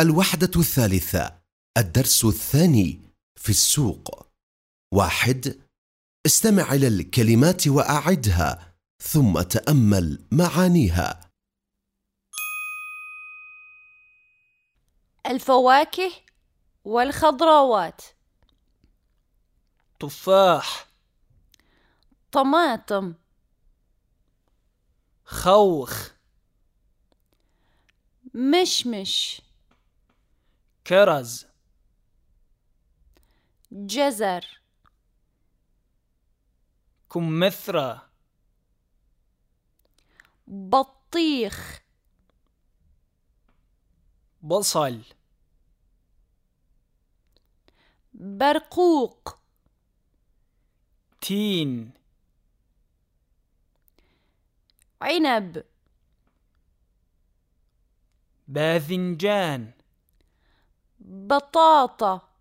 الوحدة الثالثة الدرس الثاني في السوق. واحد استمع إلى الكلمات وأعدها ثم تأمل معانيها. الفواكه والخضروات. تفاح. طماطم. خوخ. مشمش. كرز جزر. كمثرى. بطيخ. بصل. برقوق. تين. عنب. باذنجان. بطاطا.